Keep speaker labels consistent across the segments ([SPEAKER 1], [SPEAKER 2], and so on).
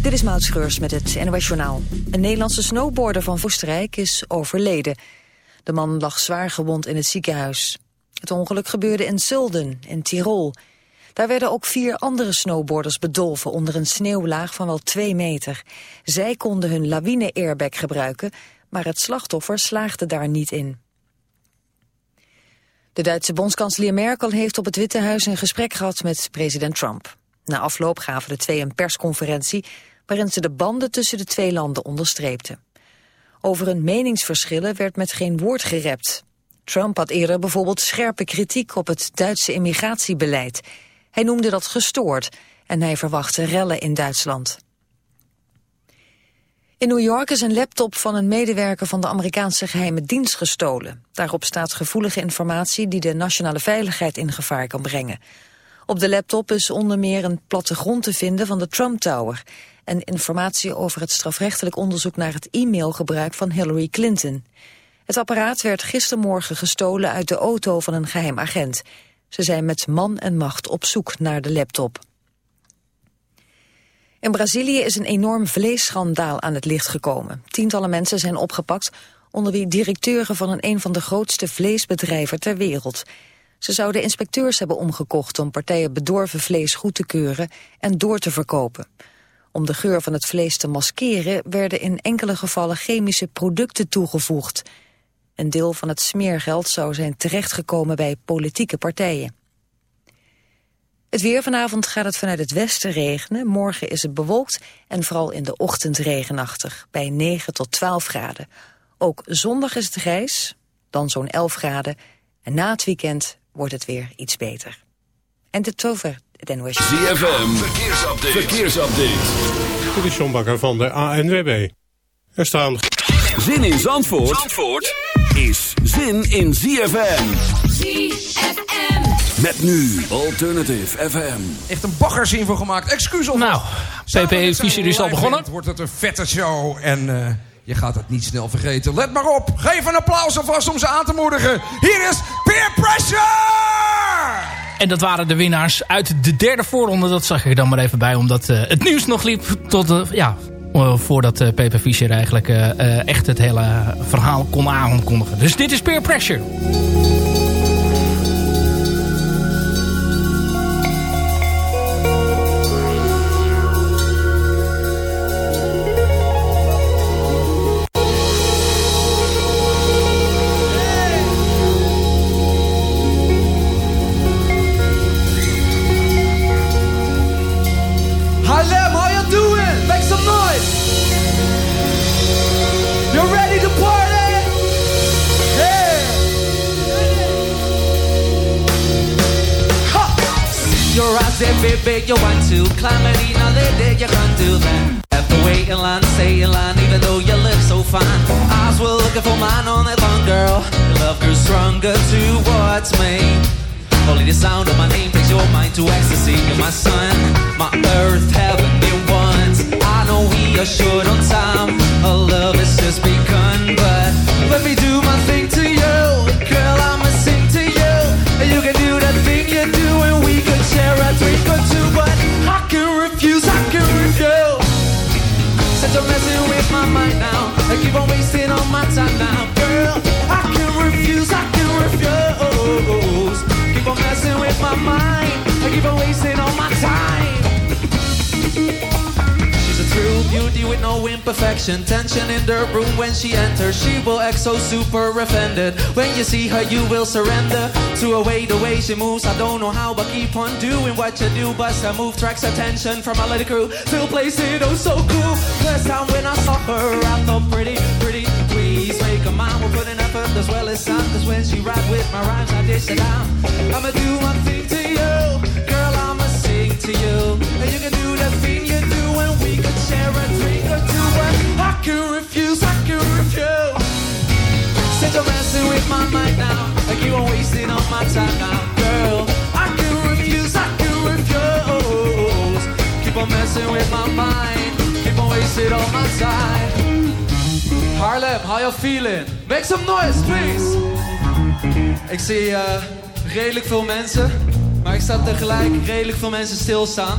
[SPEAKER 1] Dit is Maud Schreurs met het NOS Journaal. Een Nederlandse snowboarder van Oostenrijk is overleden. De man lag zwaar gewond in het ziekenhuis. Het ongeluk gebeurde in Zulden, in Tirol. Daar werden ook vier andere snowboarders bedolven onder een sneeuwlaag van wel twee meter. Zij konden hun lawine-airbag gebruiken, maar het slachtoffer slaagde daar niet in. De Duitse bondskanselier Merkel heeft op het Witte Huis een gesprek gehad met president Trump. Na afloop gaven de twee een persconferentie waarin ze de banden tussen de twee landen onderstreepten. Over hun meningsverschillen werd met geen woord gerept. Trump had eerder bijvoorbeeld scherpe kritiek op het Duitse immigratiebeleid. Hij noemde dat gestoord en hij verwachtte rellen in Duitsland. In New York is een laptop van een medewerker van de Amerikaanse geheime dienst gestolen. Daarop staat gevoelige informatie die de nationale veiligheid in gevaar kan brengen. Op de laptop is onder meer een plattegrond te vinden van de Trump Tower... en informatie over het strafrechtelijk onderzoek naar het e-mailgebruik van Hillary Clinton. Het apparaat werd gistermorgen gestolen uit de auto van een geheim agent. Ze zijn met man en macht op zoek naar de laptop. In Brazilië is een enorm vleesschandaal aan het licht gekomen. Tientallen mensen zijn opgepakt, onder wie directeuren van een, een van de grootste vleesbedrijven ter wereld. Ze zouden inspecteurs hebben omgekocht om partijen bedorven vlees goed te keuren en door te verkopen. Om de geur van het vlees te maskeren werden in enkele gevallen chemische producten toegevoegd. Een deel van het smeergeld zou zijn terechtgekomen bij politieke partijen. Het weer vanavond gaat het vanuit het westen regenen. Morgen is het bewolkt en vooral in de ochtend regenachtig, bij 9 tot 12 graden. Ook zondag is het grijs, dan zo'n 11 graden. En na het weekend wordt het weer iets beter. En tot zover het NOS.
[SPEAKER 2] ZFM, verkeersupdate. verkeersupdate.
[SPEAKER 3] Dit is John Bakker van de ANWB. Er staan...
[SPEAKER 2] Zin in Zandvoort, Zandvoort is zin in ZFM.
[SPEAKER 4] ZFM.
[SPEAKER 2] Met nu Alternative FM.
[SPEAKER 5] Echt een baggerzin voor gemaakt. Excuus op.
[SPEAKER 6] Nou, PP Fischer is al begonnen.
[SPEAKER 5] Wordt het een vette show en uh, je gaat het niet snel vergeten. Let maar op. Geef een applaus alvast om ze aan te moedigen. Hier is Peer Pressure!
[SPEAKER 6] En dat waren de winnaars uit de derde voorronde. Dat zag ik dan maar even bij, omdat uh, het nieuws nog liep tot, uh, ja, uh, voordat uh, Pepe Fischer eigenlijk echt het hele verhaal kon aankondigen. Dus dit is Peer Pressure.
[SPEAKER 7] You're messing with my mind now. I keep on wasting all my time now. Girl I can refuse I can refuse. Keep on messing with my mind. I keep on wasting all my time beauty with no imperfection. Tension in the room when she enters. She will act so super offended. When you see her you will surrender. To a way the way she moves I don't know how but keep on doing what you do. But I move tracks attention from my lady crew. Still plays it oh so cool. First time when I saw her I thought pretty, pretty Please make a mind. We'll put an effort as well as sound Cause when she ride with my rhymes I dish it down I'ma do my thing to you to you. And you can do that thing you do And we could share a drink or two. But I can refuse, I can refuse. Since you're messing with my mind now. I keep on wasting all my time now Girl, I can refuse, I can refuse. Keep on messing with my mind. Keep on wasting all my time. Harlem, how you feeling? Make some noise, please. Ik zie uh, redelijk veel mensen Maar ik sta tegelijk redelijk veel mensen stilstaan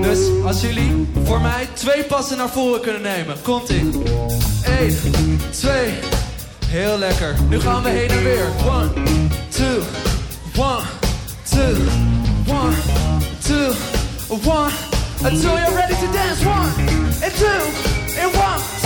[SPEAKER 7] Dus als jullie voor mij twee passen naar voren kunnen nemen. Komt ie. 1, 2. Heel lekker. Nu gaan we heen en weer. 1, 2, 1, 2, 1, 2, 1. Until you're ready to dance. 1 and 2 and 1,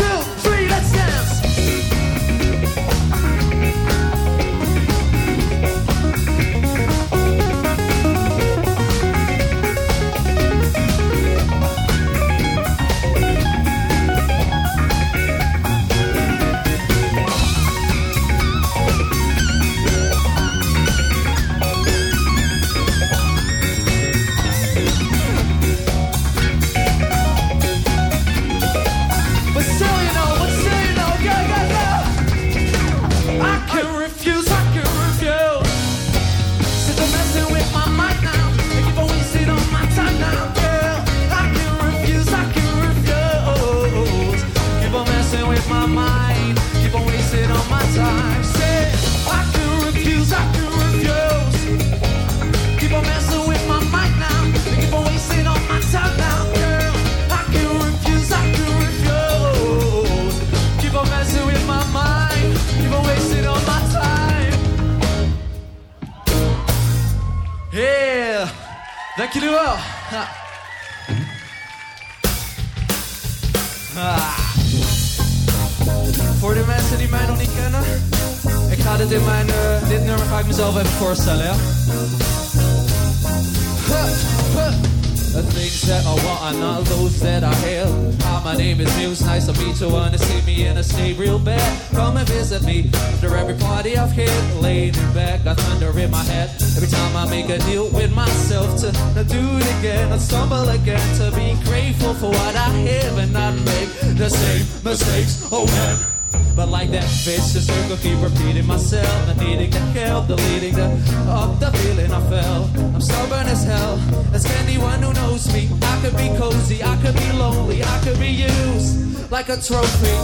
[SPEAKER 7] vicious circle, keep repeating myself. Not needing the help, deleting the of the feeling I felt. I'm stubborn as hell. As anyone who knows me, I could be cozy, I could be lonely, I could be used like a trophy.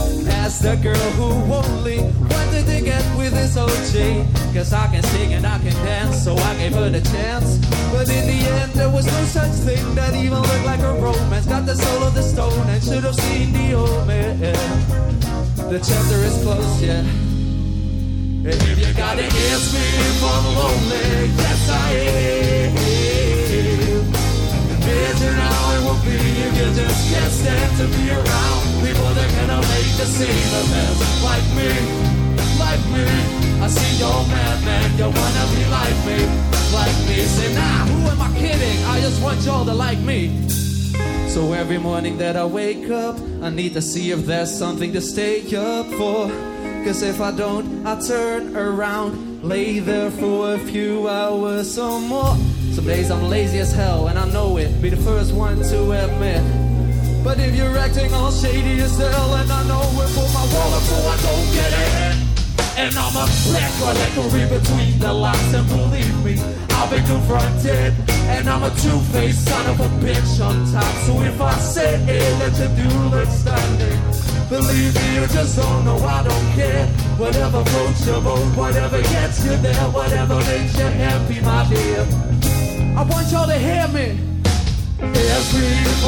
[SPEAKER 7] As the girl who only did to get with this OG. Cause I can sing and I can dance, so I gave her the chance. But in the end, there was no such thing that even looked like a romance. Got the soul of the stone and should have seen the old man. The chapter is closed, yeah. And if you gotta ask me if I'm lonely, yes I am. Imagine how it will be if you just can't stand to be around people that cannot make the same events like me, like me. I see you're mad, man, you wanna be like me, like me. Say, nah, who am I kidding? I just want y'all to like me. So every morning that I wake up, I need to see if there's something to stay up for. Cause if I don't, I turn around, lay there for a few hours or more. Some days I'm lazy as hell, and I know it, be the first one to admit. But if you're acting all shady as hell, and I know it, put my wallet so I don't get it. And I'm a black read between the lines and believe me, I've been confronted And I'm a two-faced son of a bitch on top. So if I say it, let you do look standing Believe me, you just don't know, I don't care. Whatever floats your boat, whatever gets you there Whatever makes you happy, my dear. I want y'all to hear me.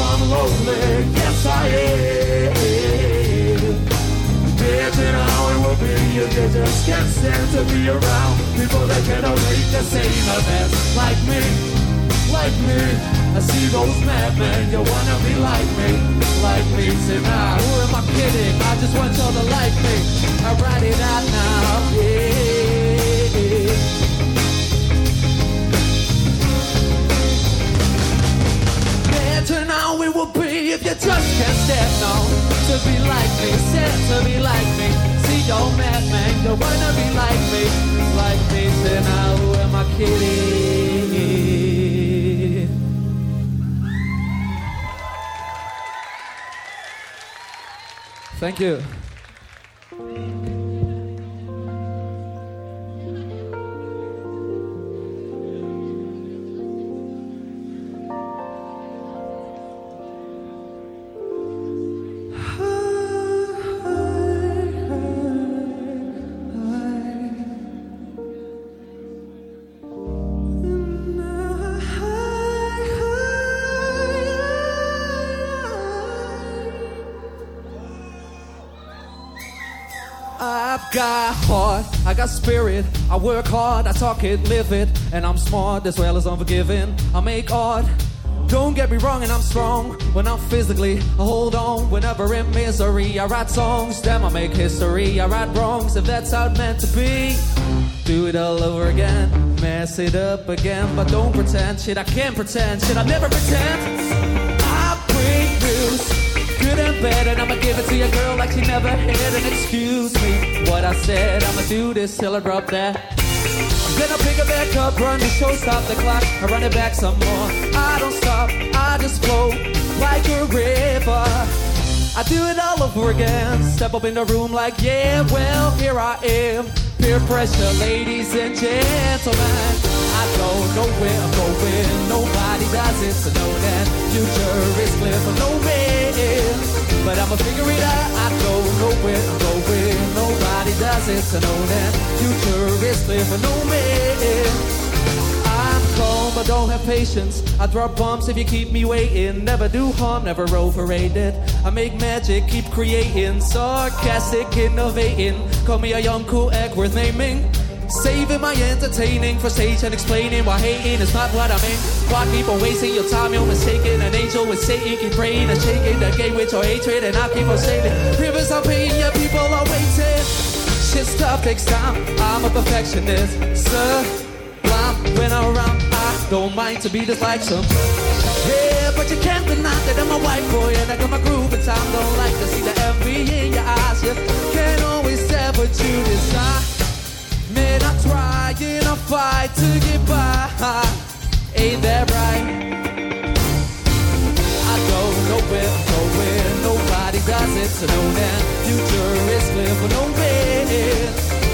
[SPEAKER 7] I'm lonely, yes I am. It will be you just can't stand to be around people that can relate the same events like me, like me. I see those madmen, you wanna be like me, like me. Nah, who am I kidding? I just want y'all to like me. I write it out now, yeah. Imagine how it will be if you just can't stand no to be like me, stand to be like me. See your madman, you wanna be like me, like me. Say now, who am I kidding? I work hard, I talk it, live it. And I'm smart as well as unforgiving. I make art. Don't get me wrong, and I'm strong when I'm physically. I hold on whenever in misery. I write songs, damn, I make history. I right wrongs if that's how it meant to be. Do it all over again, mess it up again. But don't pretend, shit, I can't pretend, shit, I never pretend. Good and bad, and I'ma give it to your girl like she never had. And excuse me, what I said, I'ma do this till I drop that. Then I pick it back up, run the show, stop the clock, I run it back some more. I don't stop, I just flow like a river. I do it all over again. Step up in the room like, yeah, well, here I am. Peer pressure, ladies and gentlemen. I don't know where I'm going. Nobody does it, so know that future is clear for no man. But I'ma figure it out. I don't know where I'm going. Nobody does it, so know that future is clear for no man. I'm calm, but don't have patience. I drop bombs if you keep me waiting. Never do harm, never overrated. I make magic, keep creating. Sarcastic, innovating. Call me a young, cool egg worth naming. Saving my entertaining for stage and explaining why hating is not what I mean. Why on wasting your time? You're mistaken. An angel with Satan keep praying and shaking the game with your hatred, and I keep on saving. Rivers are paying, yeah, people are waiting. Shit stuff takes time. I'm a perfectionist, sir when I'm around. I don't mind to be just like some. Yeah, but you can't deny that I'm a white boy and I got my groove and time. Don't like to see the envy in your eyes. You can't always tell what you desire. Man, I try and I fight to get by. Ain't that right? I don't know where I'm going. Nobody does it, so know that future is clear for no man.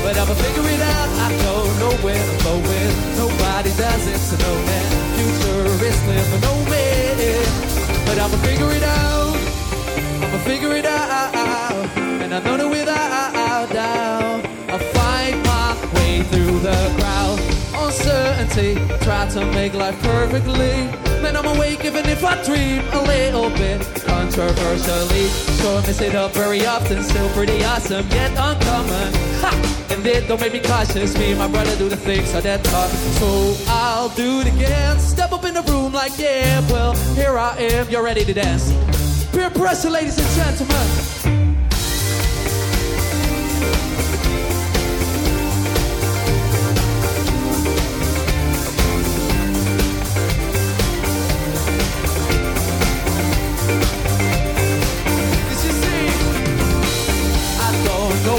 [SPEAKER 7] But I'ma figure it out. I don't know where I'm going. Nobody does it, so know that future is clear for no man. But I'ma figure it out. I'ma figure it out. And I know that without doubt, the crowd. Uncertainty, try to make life perfectly. Man, I'm awake even if I dream a little bit controversially. Sure, miss it up very often, still pretty awesome, yet uncommon. Ha! And it don't make me cautious. Me and my brother do the things so that talk. So I'll do it again. Step up in the room like, yeah, well, here I am. You're ready to dance. Peer pressure, ladies and gentlemen.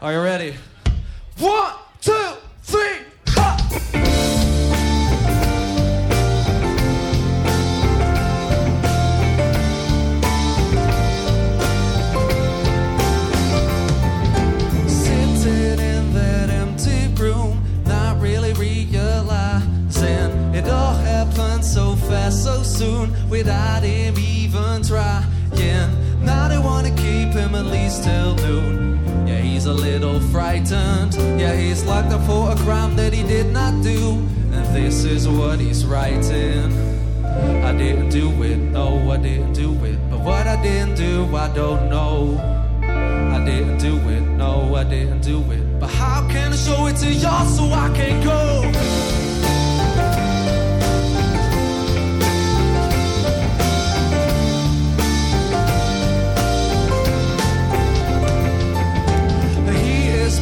[SPEAKER 7] Are you ready? One, two, three, ha! Sitting in that empty room, not really realizing it all happened so fast, so soon, without him even trying. Now they wanna keep him at least till noon. Yeah, he's a little frightened. Yeah, he's locked up for a crime that he did not do. And this is what he's writing. I didn't do it, no, I didn't do it. But what I didn't do, I don't know. I didn't do it, no, I didn't do it. But how can I show it to y'all so I can go?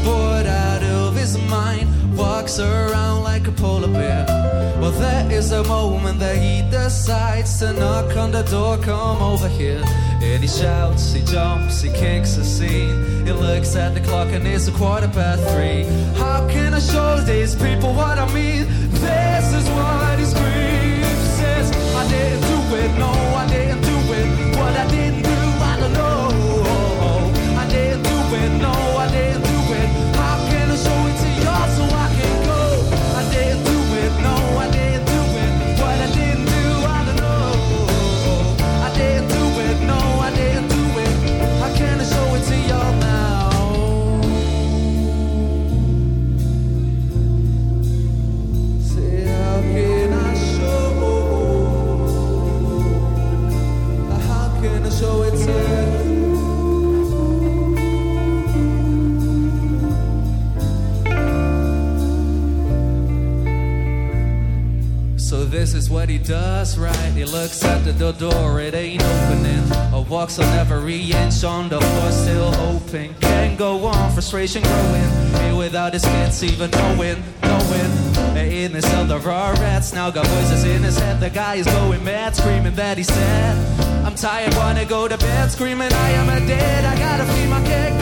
[SPEAKER 7] Bored out of his mind, walks around like a polar bear. Well, there is a moment that he decides to knock on the door, come over here. And he shouts, he jumps, he kicks the scene. He looks at the clock and it's a quarter past three. How can I show these people what I mean? This is what he screams, says, I didn't do it, no, Experience on the floor, still hoping. Can go on, frustration growing. Here without his fence, even knowing, knowing. In this other raw rats, now got voices in his head. The guy is going mad, screaming that he's sad. I'm tired, wanna go to bed, screaming I am a dead. I gotta feed my kid.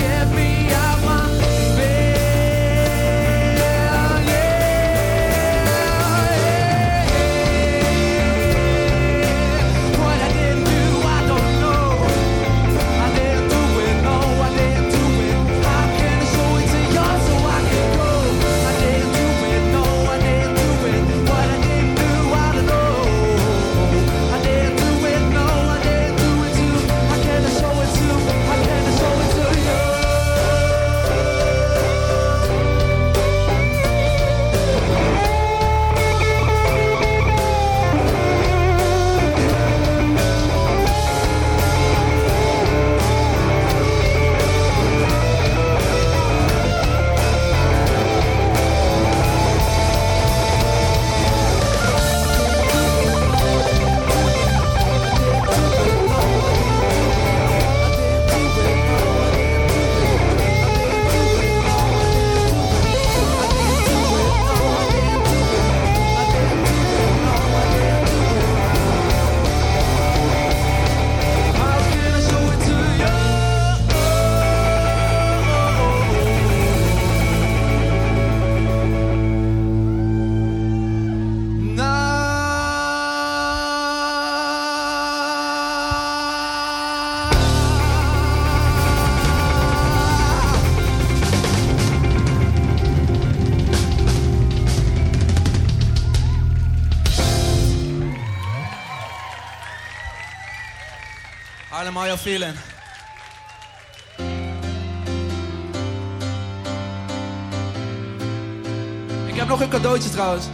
[SPEAKER 7] feeling. Ik heb nog een cadeautje trouwens.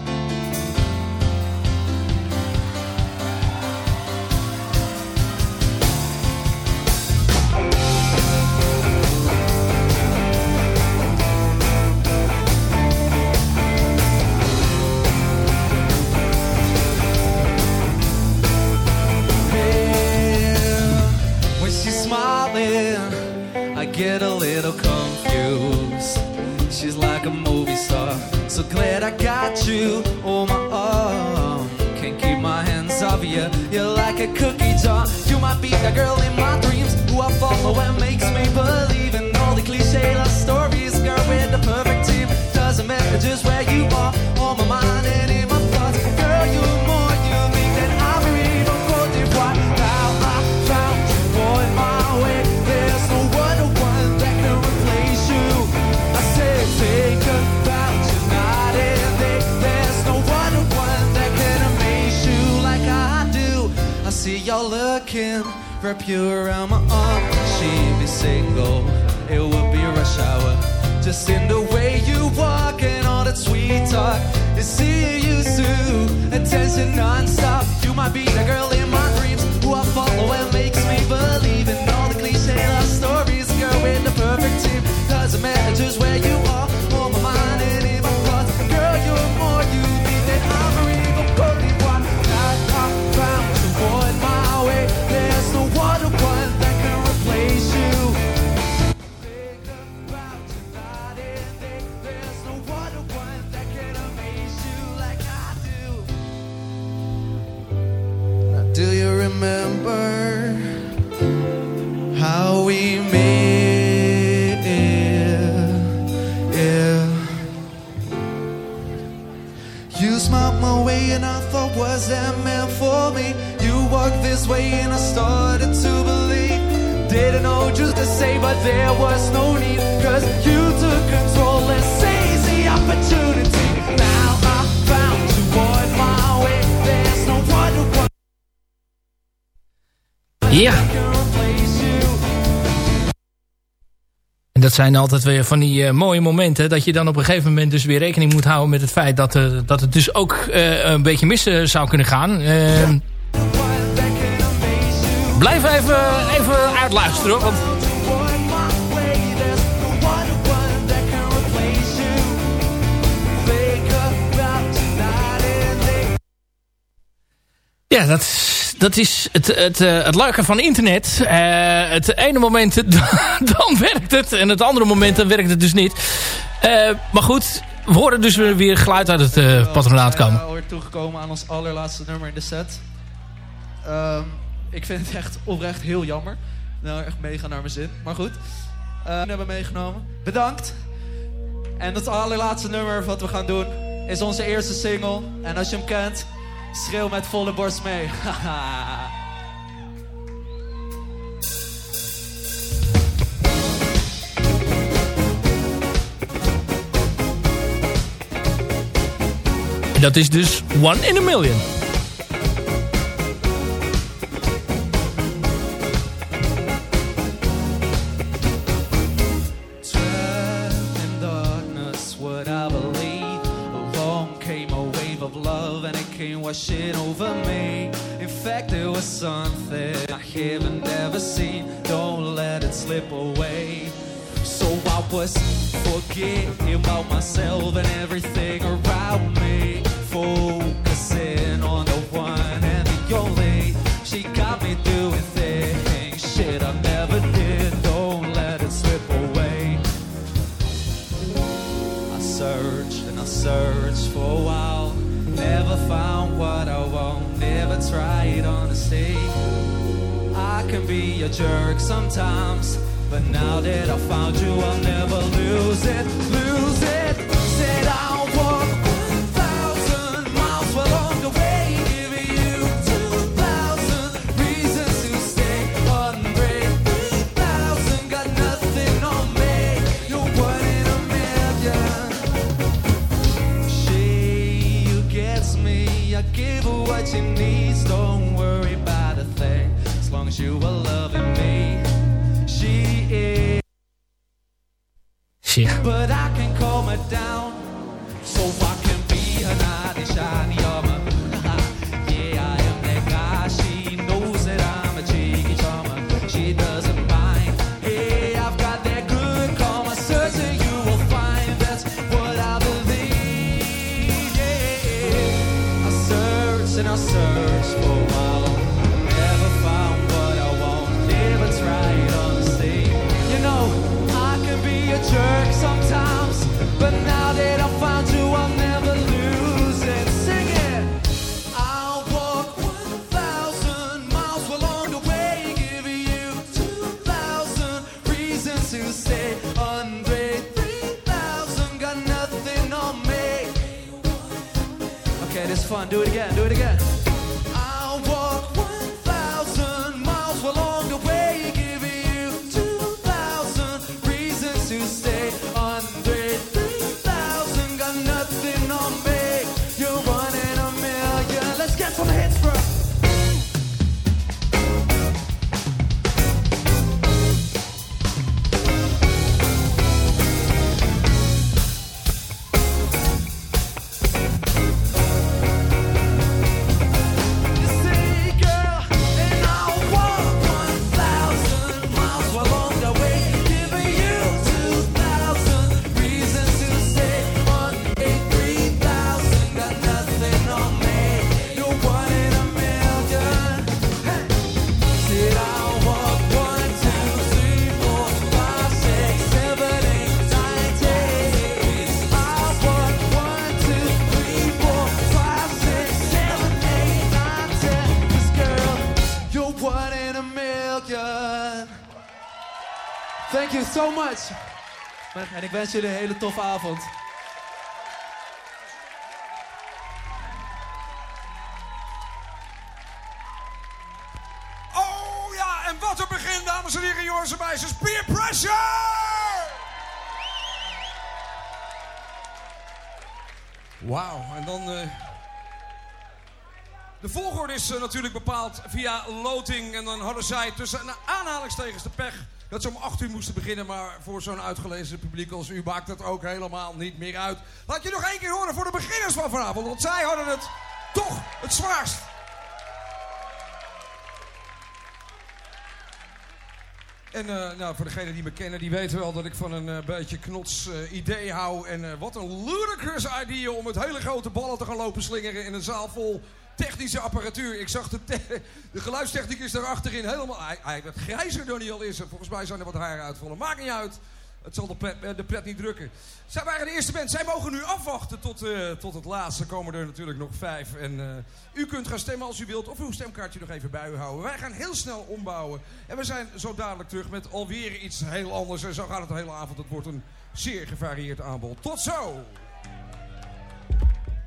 [SPEAKER 7] can wrap you around my arm. She'd be single, it would be rush hour. Just in the way you walk and all that sweet talk. To see, you used to attention non-stop. You might be the girl in my dreams who I follow and makes me believe in all the cliche love stories. Girl with the perfect team, doesn't matter just where you are. was that meant for me? You walked this way and I started to believe. Didn't know just to say, but there was no need. Cause you took control and
[SPEAKER 6] said, dat zijn altijd weer van die eh, mooie momenten. Dat je dan op een gegeven moment dus weer rekening moet houden met het feit dat, eh, dat het dus ook eh, een beetje mis zou kunnen gaan.
[SPEAKER 7] Ehm,
[SPEAKER 6] blijf even, even uitluisteren, want... Ja, dat dat is het, het, eh, het leuke van internet. Eh, het ene moment dan werkt het en het andere moment dan werkt het dus niet. Eh, maar goed, we horen dus weer geluid uit het patronaat komen.
[SPEAKER 7] We zijn alweer toegekomen aan ons allerlaatste nummer in de set. Ehm, ik vind het echt oprecht heel jammer. Nou, echt mega naar mijn zin. Maar goed. We hebben meegenomen. Bedankt. En het allerlaatste nummer wat we gaan doen is onze eerste single. En als je hem kent, schreeuw met volle borst mee.
[SPEAKER 6] Dat is dus One in a Million.
[SPEAKER 7] Washing over me. In fact, it was something I haven't ever seen. Don't let it slip away. So I was forgetting about myself and everything around me. Focusing on the one and the only. She got me doing things shit I never did. Don't let it slip away. I searched and I searched for a while. Found what I want, never tried honesty. I can be a jerk sometimes, but now that I found you, I'll never lose it, lose it. Much. En ik wens jullie een hele toffe avond.
[SPEAKER 5] Oh ja, en wat een begin, dames en heren, jongens en meisjes. Peer pressure! Wauw, en dan... eh, De volgorde is eh, natuurlijk bepaald via loting. En dan hadden zij tussen aanhalingstekens de pech... dat ze om 8 uur moesten beginnen. Maar voor zo'n uitgelezen publiek als u maakt het ook helemaal niet meer uit. Laat je nog één keer horen voor de beginners van vanavond. Want zij hadden het toch het zwaarst. En uh, nou, voor degenen die me kennen, die weten wel dat ik van een uh, beetje knots uh, idee hou. En wat een ludicrous idee om met hele grote ballen te gaan lopen slingeren in een zaal vol technische apparatuur. Ik zag de, de geluidstechnicus daar achterin helemaal... Hij, hij werd grijzer dan hij al is. Volgens mij zijn er wat haren uitvallen. Maakt niet uit. Het zal de pret, de pret niet drukken. Zij waren de eerste band. Zij mogen nu afwachten tot, uh, tot het laatste. komen er natuurlijk nog vijf. En uh, u kunt gaan stemmen als u wilt. Of uw stemkaartje nog even bij u houden. Wij gaan heel snel ombouwen. En we zijn zo dadelijk terug met alweer iets heel anders. En zo gaat het de hele avond. Het wordt een zeer gevarieerd aanbod. Tot zo!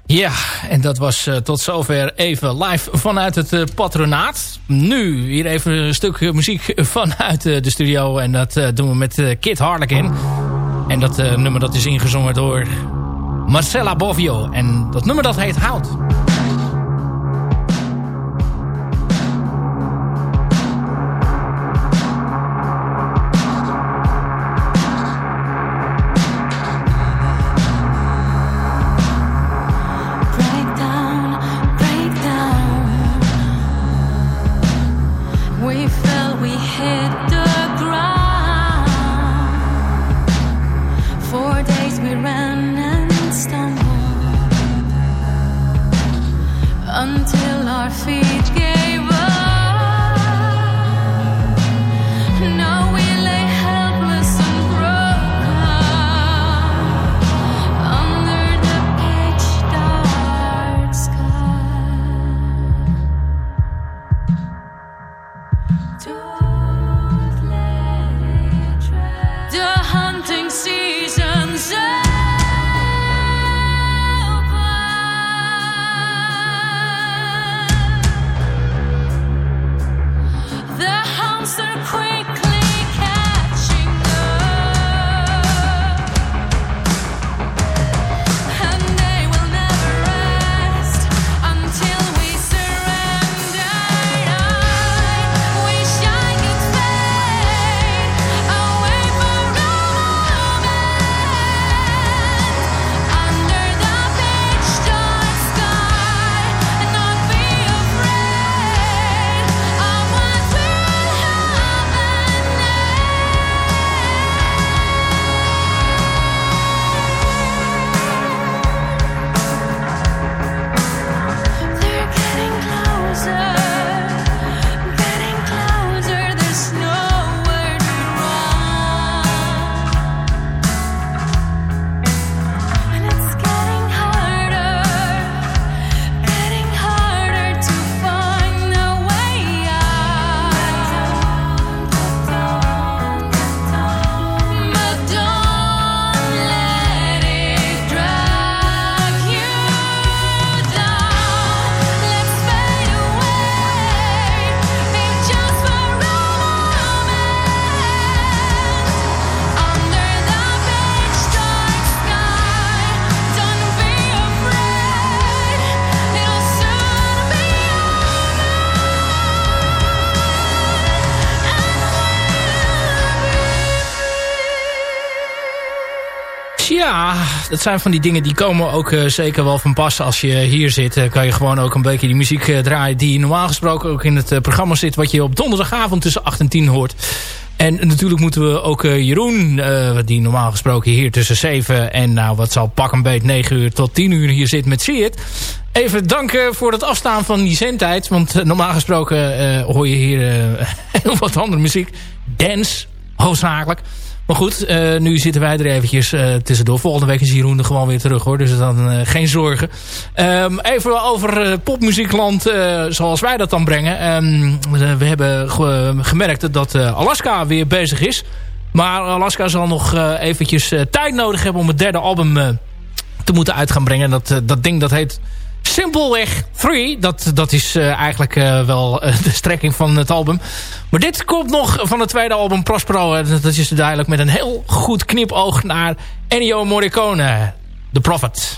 [SPEAKER 4] Ja, en dat was uh, tot zover even live vanuit het uh, patronaat. Nu hier even een stuk muziek vanuit uh, de studio. En dat doen we met Kit Harlequin. En dat nummer dat is ingezongen door Marcella Bovio. En dat nummer dat heet Hout. Dat zijn van die dingen die komen ook uh, zeker wel van pas. Als je hier zit, uh, kan je gewoon ook een beetje die muziek uh, draaien... die normaal gesproken ook in het programma zit... wat je op donderdagavond tussen 8 en 10 hoort. En natuurlijk moeten we ook Jeroen, die normaal gesproken hier tussen 7 en nou wat zal pak een beet 9 uur tot 10 uur hier zit met See Even danken voor het afstaan van die zendtijd. Want normaal gesproken hoor je hier heel wat andere muziek. Dance, hoofdzakelijk. Maar goed, uh, nu zitten wij er eventjes uh, tussendoor. Volgende week is Jeroen er gewoon weer terug hoor. Dus dan uh, geen zorgen. Um, even over popmuziekland zoals wij dat dan brengen. Um, we hebben ge gemerkt dat Alaska weer bezig is. Maar Alaska zal nog eventjes tijd nodig hebben om het derde album te moeten uit gaan brengen. Dat, dat ding dat heet Simpelweg 3. Dat, dat is uh, eigenlijk uh, wel uh, de strekking van het album. Maar dit komt nog van het tweede album Prospero. Dat is duidelijk met een heel goed knipoog naar Ennio Morricone. The Prophet.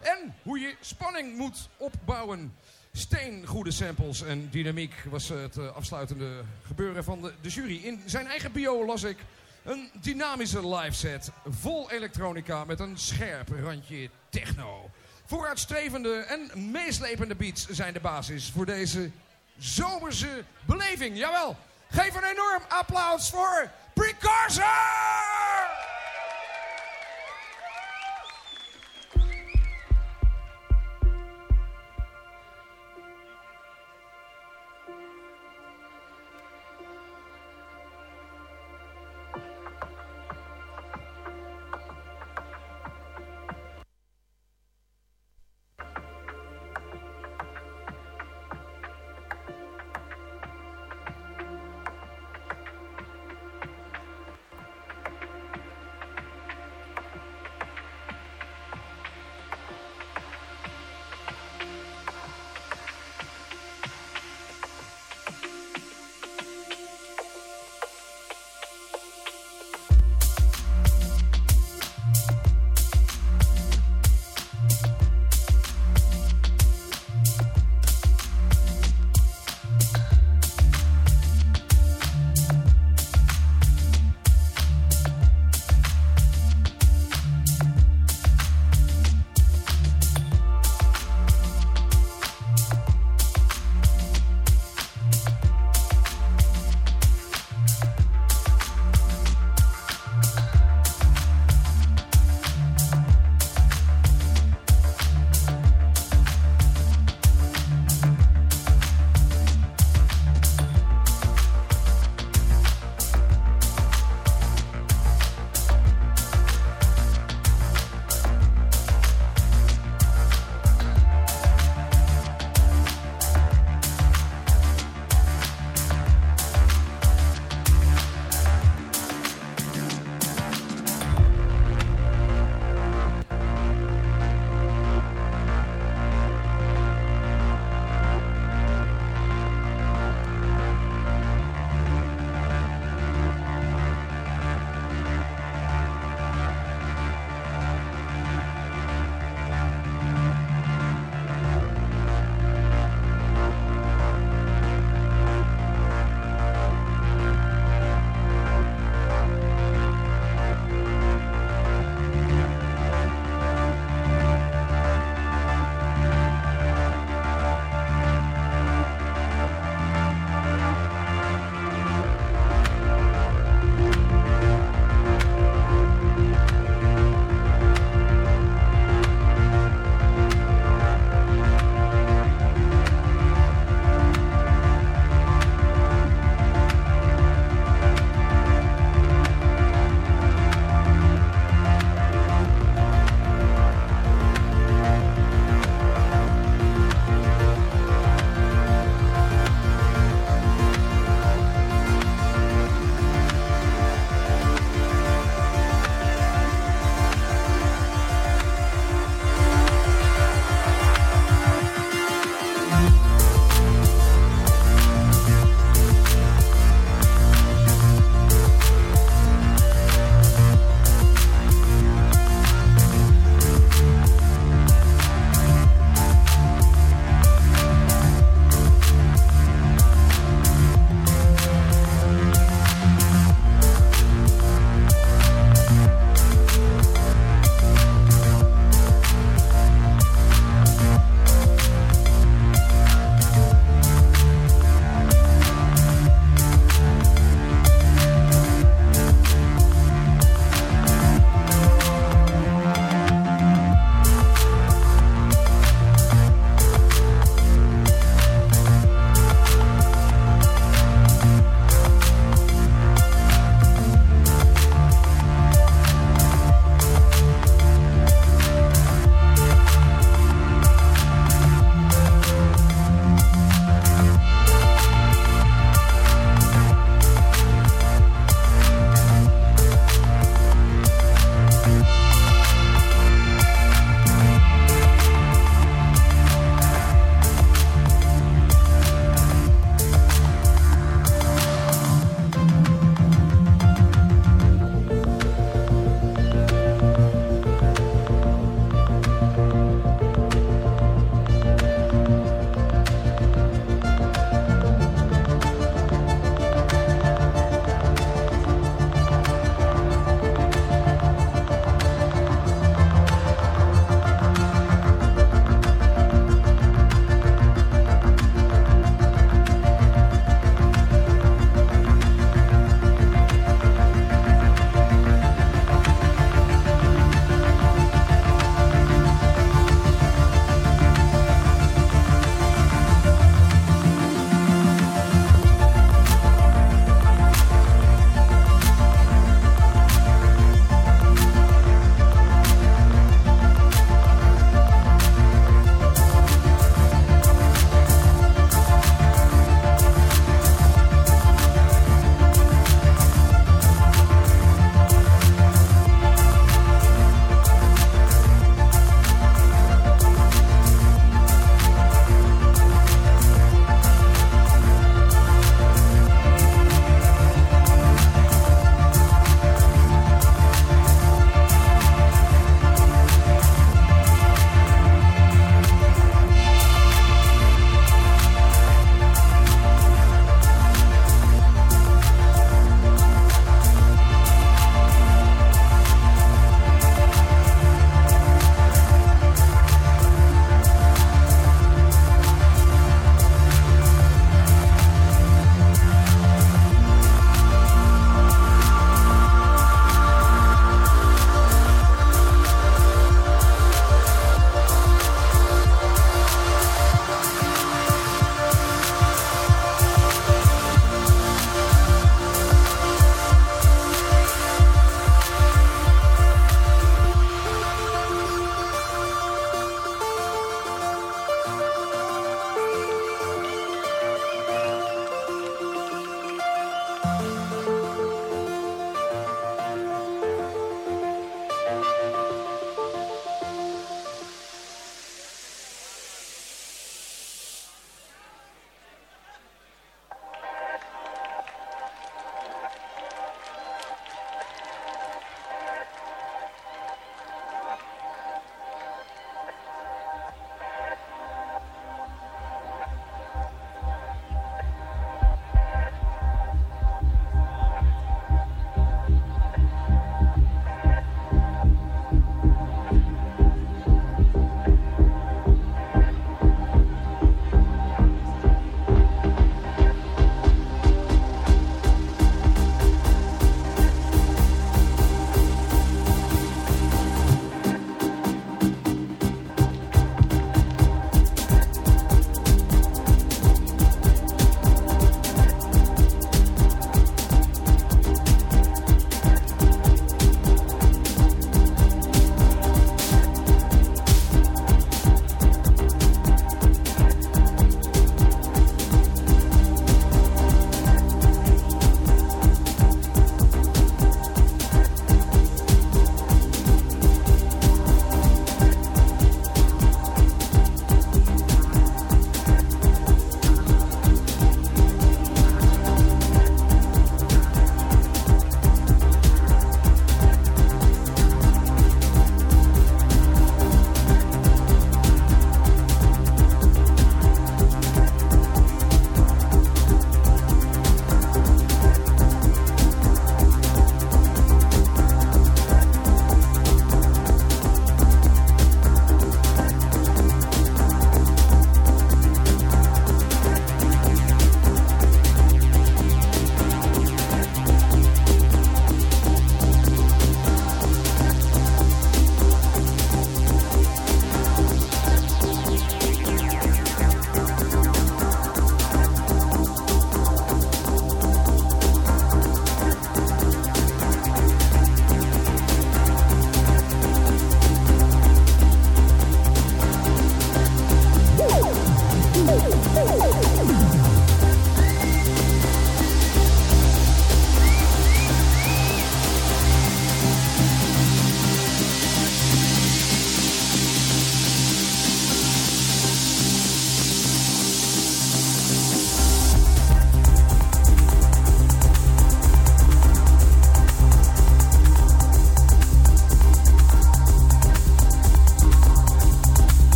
[SPEAKER 5] En hoe je spanning moet opbouwen. Steengoede samples en dynamiek was het eh, afsluitende gebeuren van de, de jury. In zijn eigen bio las ik een dynamische live set. Vol elektronica met een scherp randje techno. Vooruitstrevende en meeslepende beats zijn de basis voor deze zomerse beleving. Jawel, geef een enorm applaus voor Precursor!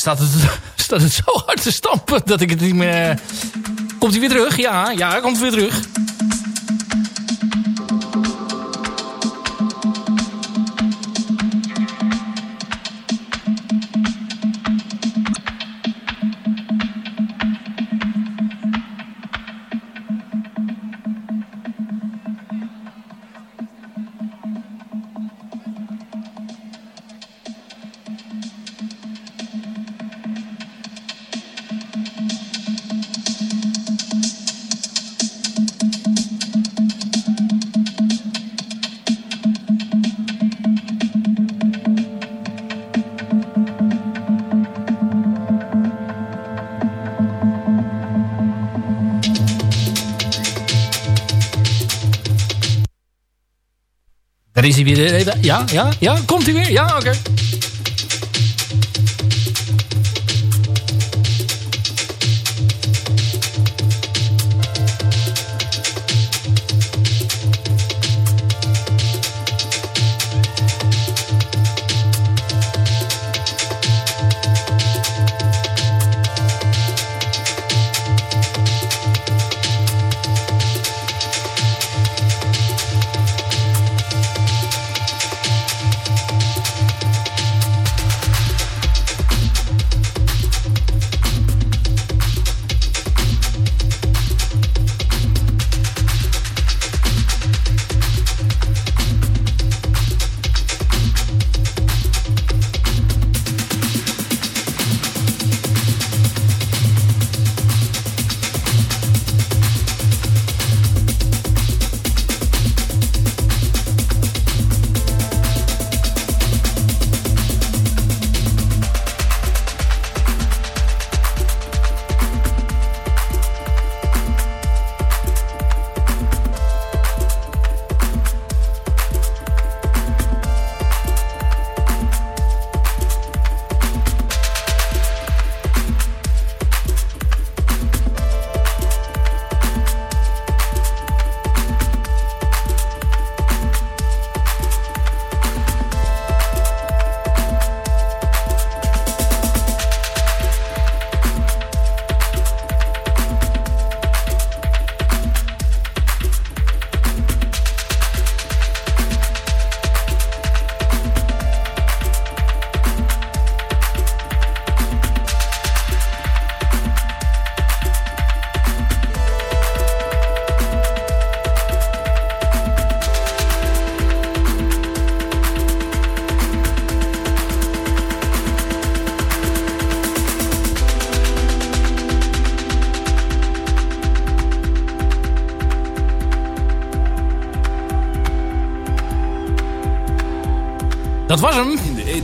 [SPEAKER 6] Staat het, staat het zo hard te stampen dat ik het niet meer... Komt hij weer terug? Ja, ja, hij komt weer terug. Daar is hij weer. Ja, ja, ja. Komt hij weer? Ja, oké.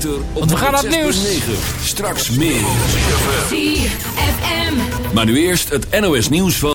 [SPEAKER 2] Ether op
[SPEAKER 6] Want we gaan naar het nieuws.
[SPEAKER 2] 106.9. Straks meer.
[SPEAKER 4] ZFM.
[SPEAKER 2] Maar nu eerst het NOS nieuws van...